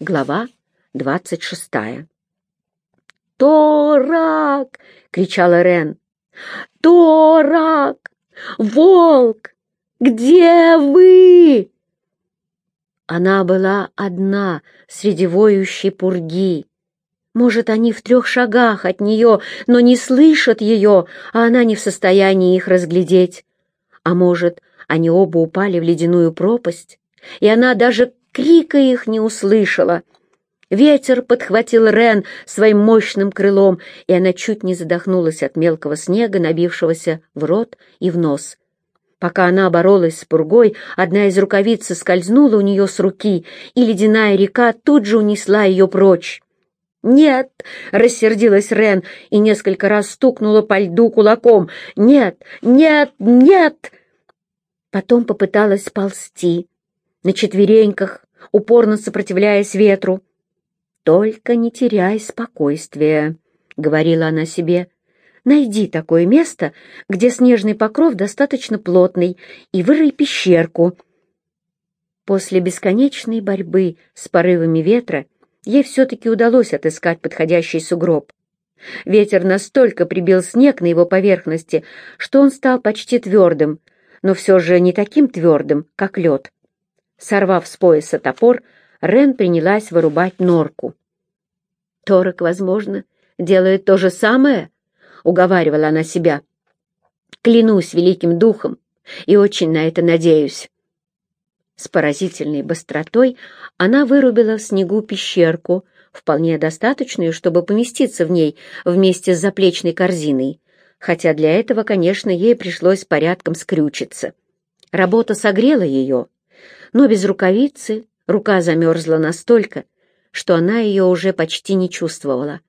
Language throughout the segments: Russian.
Глава двадцать шестая. «Торак!» — кричала Рен. «Торак! Волк! Где вы?» Она была одна среди воющей пурги. Может, они в трех шагах от нее, но не слышат ее, а она не в состоянии их разглядеть. А может, они оба упали в ледяную пропасть, и она даже крика их не услышала. Ветер подхватил Рен своим мощным крылом, и она чуть не задохнулась от мелкого снега, набившегося в рот и в нос. Пока она боролась с пургой, одна из рукавиц скользнула у нее с руки, и ледяная река тут же унесла ее прочь. «Нет!» — рассердилась Рен и несколько раз стукнула по льду кулаком. «Нет! Нет! Нет!» Потом попыталась ползти на четвереньках, упорно сопротивляясь ветру. «Только не теряй спокойствия», — говорила она себе. «Найди такое место, где снежный покров достаточно плотный, и вырой пещерку». После бесконечной борьбы с порывами ветра ей все-таки удалось отыскать подходящий сугроб. Ветер настолько прибил снег на его поверхности, что он стал почти твердым, но все же не таким твердым, как лед. Сорвав с пояса топор, Рен принялась вырубать норку. «Торок, возможно, делает то же самое?» — уговаривала она себя. «Клянусь великим духом и очень на это надеюсь». С поразительной быстротой она вырубила в снегу пещерку, вполне достаточную, чтобы поместиться в ней вместе с заплечной корзиной, хотя для этого, конечно, ей пришлось порядком скрючиться. Работа согрела ее, но без рукавицы рука замерзла настолько, что она ее уже почти не чувствовала.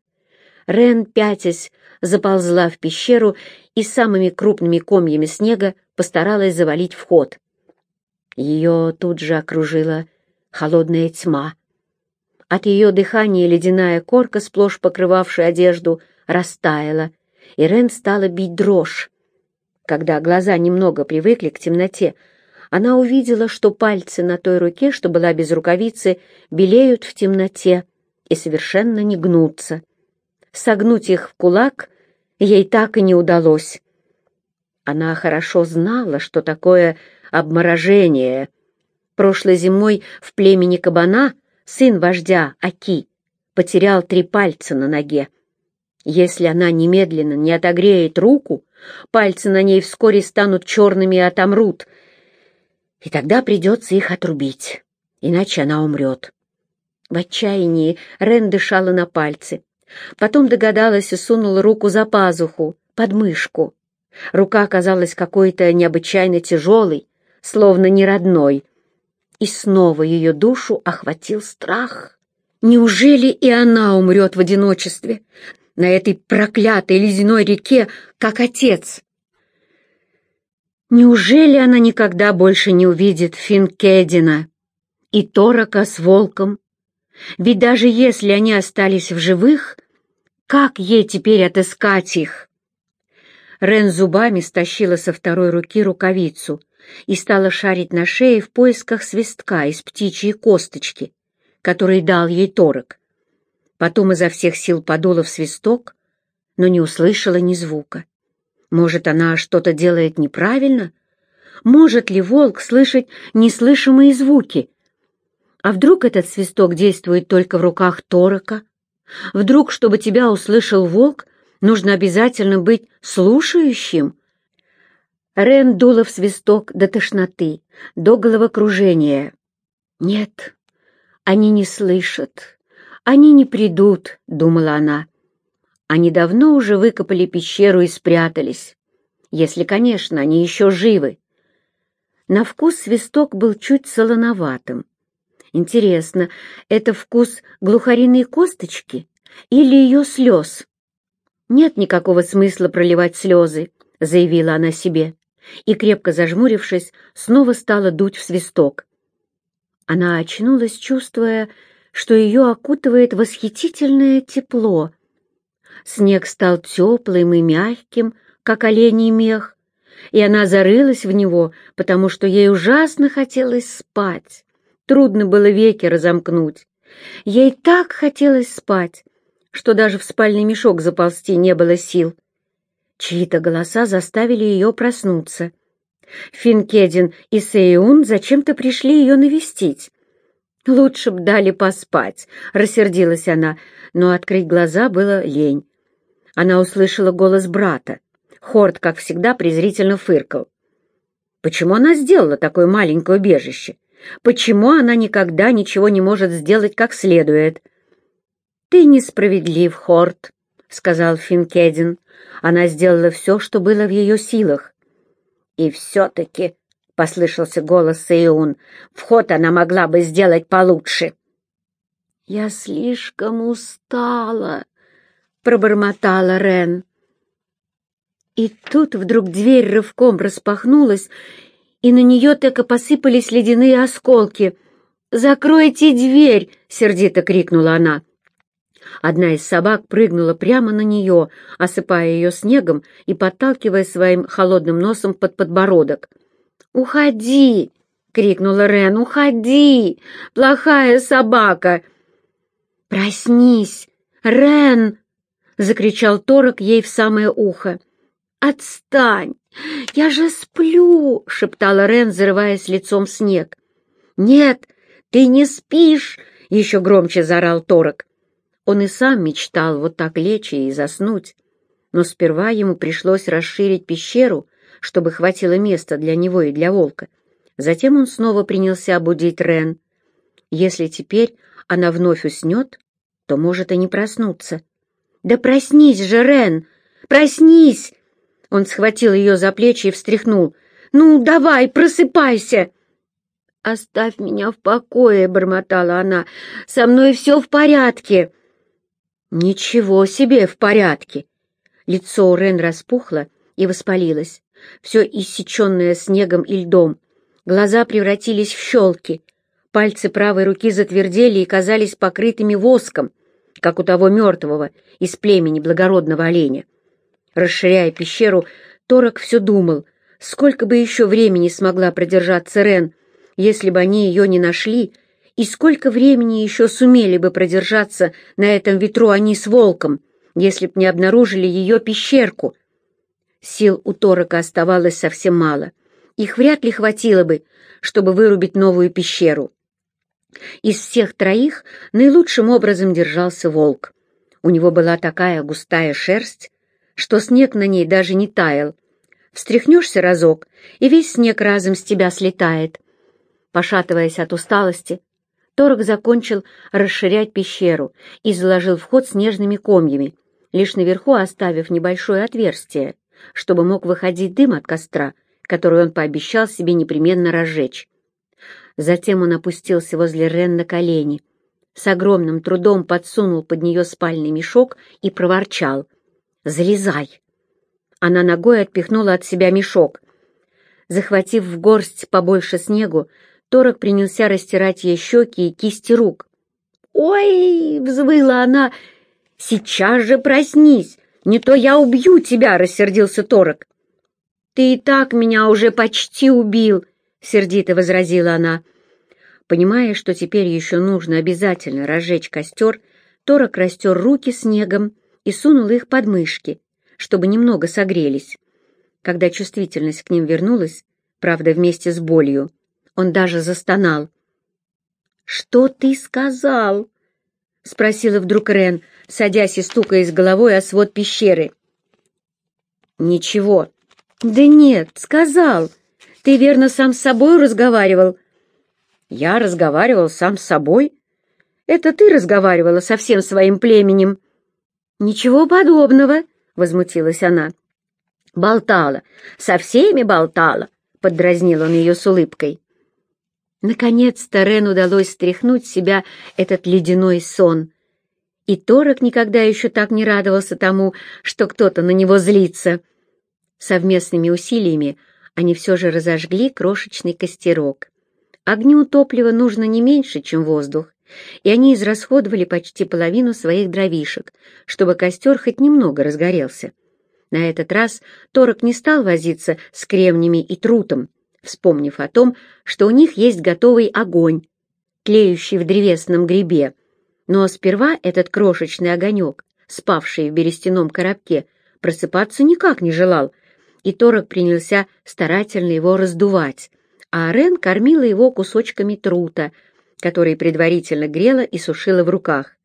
Рен, пятясь, заползла в пещеру и самыми крупными комьями снега постаралась завалить вход. Ее тут же окружила холодная тьма. От ее дыхания ледяная корка, сплошь покрывавшая одежду, растаяла, и Рен стала бить дрожь. Когда глаза немного привыкли к темноте, она увидела, что пальцы на той руке, что была без рукавицы, белеют в темноте и совершенно не гнутся. Согнуть их в кулак ей так и не удалось. Она хорошо знала, что такое обморожение. Прошлой зимой в племени кабана сын вождя Аки потерял три пальца на ноге. Если она немедленно не отогреет руку, пальцы на ней вскоре станут черными и отомрут, и тогда придется их отрубить, иначе она умрет. В отчаянии Рен дышала на пальцы. Потом догадалась и сунула руку за пазуху, под мышку. Рука оказалась какой-то необычайно тяжелой, словно не родной. И снова ее душу охватил страх. Неужели и она умрет в одиночестве на этой проклятой ледяной реке, как отец? Неужели она никогда больше не увидит Финкедина и Торака с волком? Ведь даже если они остались в живых, как ей теперь отыскать их? Рен зубами стащила со второй руки рукавицу и стала шарить на шее в поисках свистка из птичьей косточки, который дал ей торок. Потом изо всех сил подула в свисток, но не услышала ни звука. Может, она что-то делает неправильно? Может ли волк слышать неслышимые звуки? А вдруг этот свисток действует только в руках Торока? Вдруг, чтобы тебя услышал волк, нужно обязательно быть слушающим? Рен дула в свисток до тошноты, до головокружения. «Нет, они не слышат, они не придут», — думала она. Они давно уже выкопали пещеру и спрятались, если, конечно, они еще живы. На вкус свисток был чуть солоноватым. Интересно, это вкус глухариной косточки или ее слез? Нет никакого смысла проливать слезы, заявила она себе и, крепко зажмурившись, снова стала дуть в свисток. Она очнулась, чувствуя, что ее окутывает восхитительное тепло. Снег стал теплым и мягким, как оленей мех, и она зарылась в него, потому что ей ужасно хотелось спать. Трудно было веки разомкнуть, Ей так хотелось спать, что даже в спальный мешок заползти не было сил. Чьи-то голоса заставили ее проснуться. Финкедин и Сейун зачем-то пришли ее навестить. «Лучше б дали поспать», — рассердилась она, но открыть глаза было лень. Она услышала голос брата. Хорд, как всегда, презрительно фыркал. Почему она сделала такое маленькое убежище? Почему она никогда ничего не может сделать как следует? «Ты несправедлив, Хорд», — сказал Финкедин. Она сделала все, что было в ее силах. «И все-таки», — послышался голос Сеюн, — «вход она могла бы сделать получше». «Я слишком устала», — пробормотала Рен. И тут вдруг дверь рывком распахнулась, и на нее так и посыпались ледяные осколки. «Закройте дверь!» — сердито крикнула она. Одна из собак прыгнула прямо на нее, осыпая ее снегом и подталкивая своим холодным носом под подбородок. «Уходи!» — крикнула Рен. «Уходи! Плохая собака!» «Проснись! Рен!» — закричал Торок ей в самое ухо. «Отстань! Я же сплю!» — шептала Рен, зарываясь лицом в снег. «Нет, ты не спишь!» — еще громче заорал Торок. Он и сам мечтал вот так лечь и заснуть, но сперва ему пришлось расширить пещеру, чтобы хватило места для него и для волка. Затем он снова принялся будить Рен. Если теперь она вновь уснет, то может и не проснуться. «Да проснись же, Рен! Проснись!» Он схватил ее за плечи и встряхнул. «Ну, давай, просыпайся!» «Оставь меня в покое», — бормотала она. «Со мной все в порядке». «Ничего себе в порядке!» Лицо у Рен распухло и воспалилось, все иссеченное снегом и льдом. Глаза превратились в щелки, пальцы правой руки затвердели и казались покрытыми воском, как у того мертвого из племени благородного оленя. Расширяя пещеру, Торок все думал, сколько бы еще времени смогла продержаться Рен, если бы они ее не нашли и сколько времени еще сумели бы продержаться на этом ветру они с волком, если б не обнаружили ее пещерку? Сил у Торока оставалось совсем мало. Их вряд ли хватило бы, чтобы вырубить новую пещеру. Из всех троих наилучшим образом держался волк. У него была такая густая шерсть, что снег на ней даже не таял. Встряхнешься разок, и весь снег разом с тебя слетает. Пошатываясь от усталости, Торок закончил расширять пещеру и заложил вход снежными комьями, лишь наверху оставив небольшое отверстие, чтобы мог выходить дым от костра, который он пообещал себе непременно разжечь. Затем он опустился возле Рен на колени, с огромным трудом подсунул под нее спальный мешок и проворчал. «Залезай!» Она ногой отпихнула от себя мешок. Захватив в горсть побольше снегу, Торок принялся растирать ей щеки и кисти рук. «Ой!» — взвыла она. «Сейчас же проснись! Не то я убью тебя!» — рассердился Торок. «Ты и так меня уже почти убил!» — сердито возразила она. Понимая, что теперь еще нужно обязательно разжечь костер, Торок растер руки снегом и сунул их под мышки, чтобы немного согрелись. Когда чувствительность к ним вернулась, правда, вместе с болью, он даже застонал. «Что ты сказал?» — спросила вдруг Рен, садясь и стукаясь головой о свод пещеры. «Ничего». «Да нет, сказал. Ты верно сам с собой разговаривал?» «Я разговаривал сам с собой?» «Это ты разговаривала со всем своим племенем?» «Ничего подобного», — возмутилась она. «Болтала, со всеми болтала», — поддразнил он ее с улыбкой. Наконец-то Рен удалось стряхнуть с себя этот ледяной сон. И Торок никогда еще так не радовался тому, что кто-то на него злится. Совместными усилиями они все же разожгли крошечный костерок. Огню топлива нужно не меньше, чем воздух, и они израсходовали почти половину своих дровишек, чтобы костер хоть немного разгорелся. На этот раз Торок не стал возиться с кремнями и трутом, вспомнив о том, что у них есть готовый огонь, тлеющий в древесном грибе, Но сперва этот крошечный огонек, спавший в берестяном коробке, просыпаться никак не желал, и Торок принялся старательно его раздувать, а Рен кормила его кусочками трута, которые предварительно грела и сушила в руках.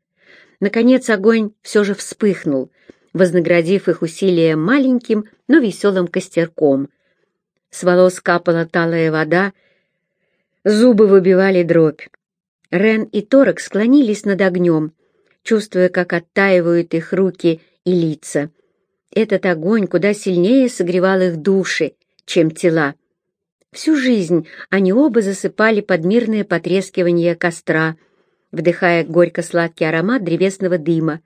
Наконец огонь все же вспыхнул, вознаградив их усилия маленьким, но веселым костерком. С волос капала талая вода, зубы выбивали дробь. Рен и Торок склонились над огнем, чувствуя, как оттаивают их руки и лица. Этот огонь куда сильнее согревал их души, чем тела. Всю жизнь они оба засыпали под мирное потрескивание костра, вдыхая горько-сладкий аромат древесного дыма.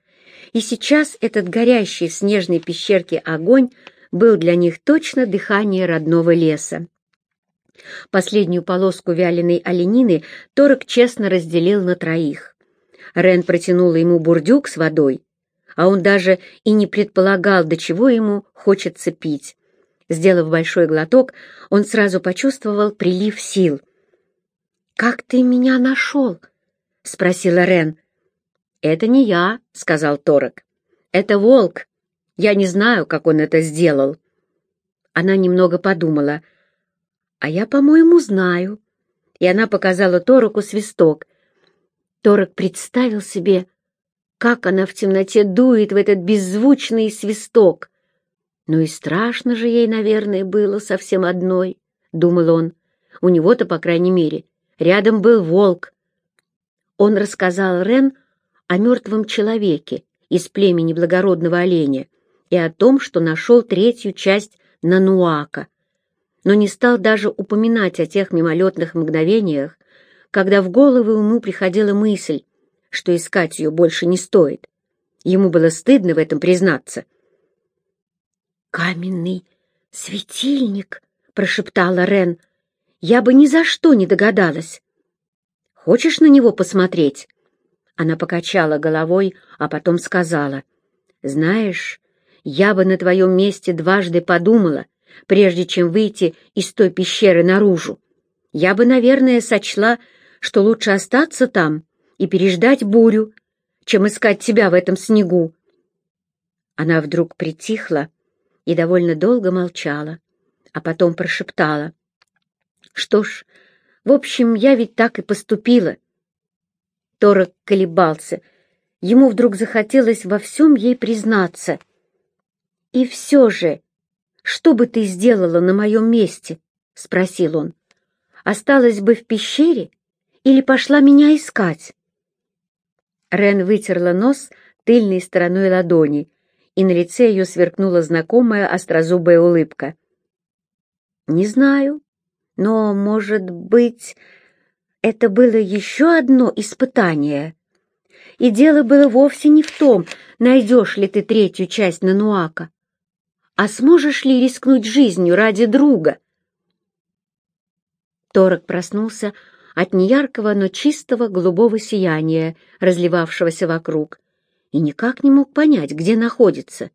И сейчас этот горящий в снежной пещерке огонь был для них точно дыхание родного леса. Последнюю полоску вяленой оленины Торок честно разделил на троих. Рен протянула ему бурдюк с водой, а он даже и не предполагал, до чего ему хочется пить. Сделав большой глоток, он сразу почувствовал прилив сил. «Как ты меня нашел?» — спросила Рен. «Это не я», — сказал Торок. «Это волк. Я не знаю, как он это сделал». Она немного подумала — «А я, по-моему, знаю». И она показала Тороку свисток. Торок представил себе, как она в темноте дует в этот беззвучный свисток. «Ну и страшно же ей, наверное, было совсем одной», — думал он. У него-то, по крайней мере, рядом был волк. Он рассказал Рен о мертвом человеке из племени благородного оленя и о том, что нашел третью часть Нануака, но не стал даже упоминать о тех мимолетных мгновениях, когда в голову ему приходила мысль, что искать ее больше не стоит. Ему было стыдно в этом признаться. «Каменный светильник!» — прошептала Рен. «Я бы ни за что не догадалась. Хочешь на него посмотреть?» Она покачала головой, а потом сказала. «Знаешь, я бы на твоем месте дважды подумала, прежде чем выйти из той пещеры наружу. Я бы, наверное, сочла, что лучше остаться там и переждать бурю, чем искать тебя в этом снегу. Она вдруг притихла и довольно долго молчала, а потом прошептала. «Что ж, в общем, я ведь так и поступила». Торок колебался. Ему вдруг захотелось во всем ей признаться. «И все же «Что бы ты сделала на моем месте?» — спросил он. «Осталась бы в пещере или пошла меня искать?» Рен вытерла нос тыльной стороной ладони, и на лице ее сверкнула знакомая острозубая улыбка. «Не знаю, но, может быть, это было еще одно испытание. И дело было вовсе не в том, найдешь ли ты третью часть Нануака, а сможешь ли рискнуть жизнью ради друга?» Торок проснулся от неяркого, но чистого голубого сияния, разливавшегося вокруг, и никак не мог понять, где находится.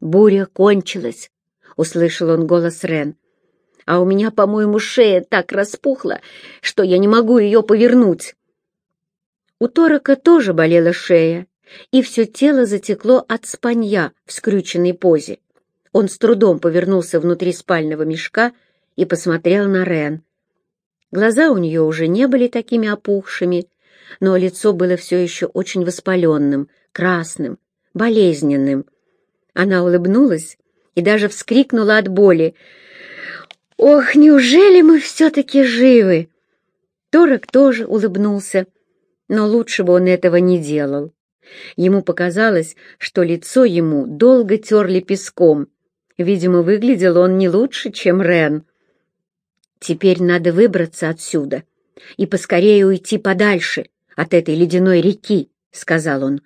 «Буря кончилась», — услышал он голос Рен. «А у меня, по-моему, шея так распухла, что я не могу ее повернуть». У Торока тоже болела шея, и все тело затекло от спанья в скрюченной позе. Он с трудом повернулся внутри спального мешка и посмотрел на Рен. Глаза у нее уже не были такими опухшими, но лицо было все еще очень воспаленным, красным, болезненным. Она улыбнулась и даже вскрикнула от боли. «Ох, неужели мы все-таки живы?» Торок тоже улыбнулся, но лучше бы он этого не делал. Ему показалось, что лицо ему долго терли песком. Видимо, выглядел он не лучше, чем Рен. Теперь надо выбраться отсюда и поскорее уйти подальше от этой ледяной реки, — сказал он.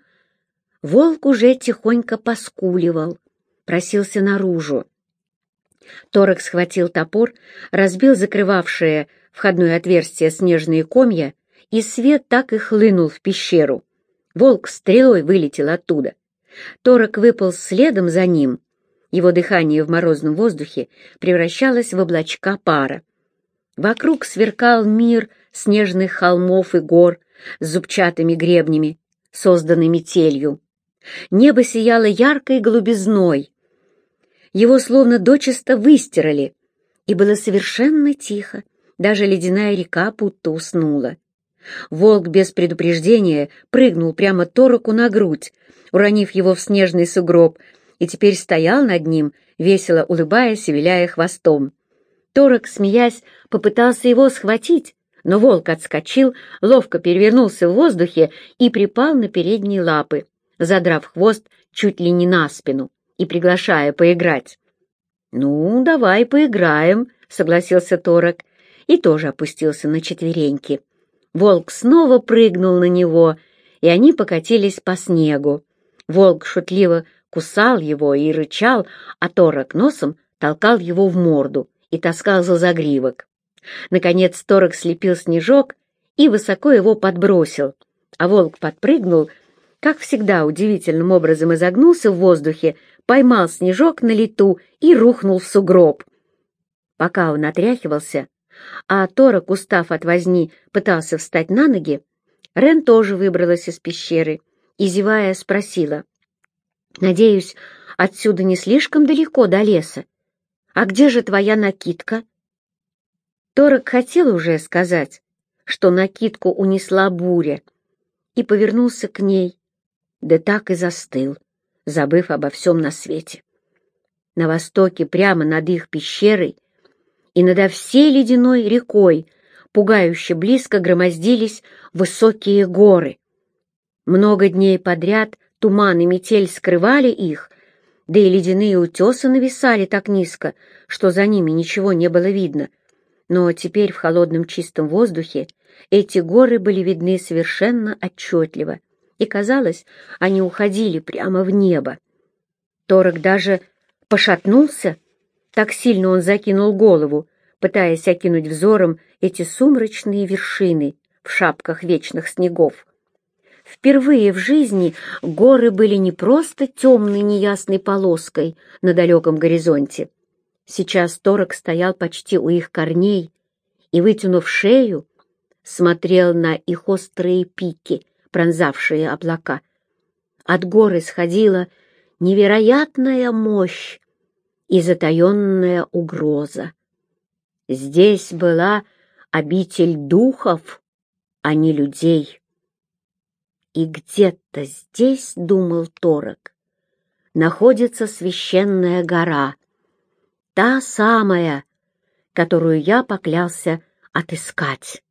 Волк уже тихонько поскуливал, просился наружу. Торок схватил топор, разбил закрывавшее входное отверстие снежные комья, и свет так и хлынул в пещеру. Волк стрелой вылетел оттуда. Торок выпал следом за ним. Его дыхание в морозном воздухе превращалось в облачка пара. Вокруг сверкал мир снежных холмов и гор, с зубчатыми гребнями, созданными телью. Небо сияло яркой голубизной. Его словно дочисто выстирали, и было совершенно тихо. Даже ледяная река будто уснула. Волк без предупреждения прыгнул прямо Тороку на грудь, уронив его в снежный сугроб, и теперь стоял над ним, весело улыбаясь и виляя хвостом. Торок, смеясь, попытался его схватить, но волк отскочил, ловко перевернулся в воздухе и припал на передние лапы, задрав хвост чуть ли не на спину и приглашая поиграть. «Ну, давай поиграем», — согласился Торок и тоже опустился на четвереньки. Волк снова прыгнул на него, и они покатились по снегу. Волк шутливо кусал его и рычал, а Торок носом толкал его в морду и таскал за загривок. Наконец Торок слепил снежок и высоко его подбросил, а волк подпрыгнул, как всегда удивительным образом изогнулся в воздухе, поймал снежок на лету и рухнул в сугроб. Пока он отряхивался, а Торок, устав от возни, пытался встать на ноги, Рен тоже выбралась из пещеры и, зевая, спросила. «Надеюсь, отсюда не слишком далеко до леса. А где же твоя накидка?» Торок хотел уже сказать, что накидку унесла буря, и повернулся к ней, да так и застыл, забыв обо всем на свете. На востоке, прямо над их пещерой и над всей ледяной рекой, пугающе близко громоздились высокие горы. Много дней подряд туман и метель скрывали их, да и ледяные утесы нависали так низко, что за ними ничего не было видно — но теперь в холодном чистом воздухе эти горы были видны совершенно отчетливо, и, казалось, они уходили прямо в небо. Торок даже пошатнулся, так сильно он закинул голову, пытаясь окинуть взором эти сумрачные вершины в шапках вечных снегов. Впервые в жизни горы были не просто темной неясной полоской на далеком горизонте, Сейчас Торок стоял почти у их корней и, вытянув шею, смотрел на их острые пики, пронзавшие облака. От горы сходила невероятная мощь и затаенная угроза. Здесь была обитель духов, а не людей. И где-то здесь, думал Торок, находится священная гора, Та самая, которую я поклялся отыскать.